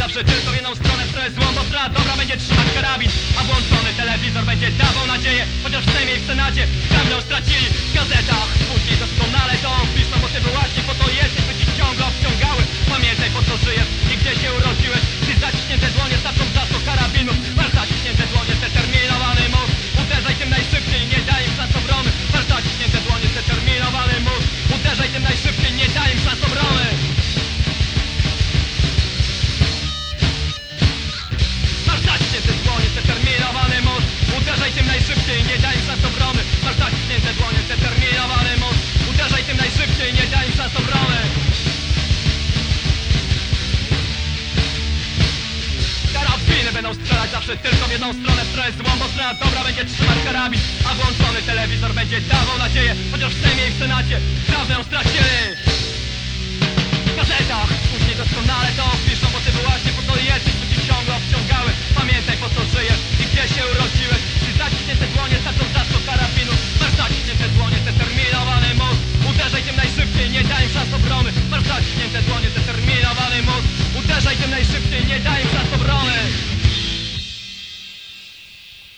zawsze tylko w jedną stronę W stronę złą, bo strona dobra będzie trzymać karabin A włączony telewizor będzie dawał nadzieję Chociaż w Sejmie i w Senacie prawdę stracili będą strzelać zawsze tylko w jedną stronę. W stronę złą, bo strona dobra będzie trzymać karabin A włączony telewizor będzie dawał nadzieję Chociaż w Sejmie i w Senacie prawdę stracili W gazetach później doskonale to opiszą Bo ty właśnie po to jesteś, by ci ciągle obciągały. Pamiętaj po co żyjesz i gdzie się urodziłeś. Ty zaciśnięte dłonie starczą za sto karabinów Masz zaciśnięte dłonie, zdeterminowany mózg Uderzaj tym najszybciej, nie daj im szans obrony. Masz zaciśnięte dłonie, zdeterminowany mózg Uderzaj tym najszybciej, nie daj im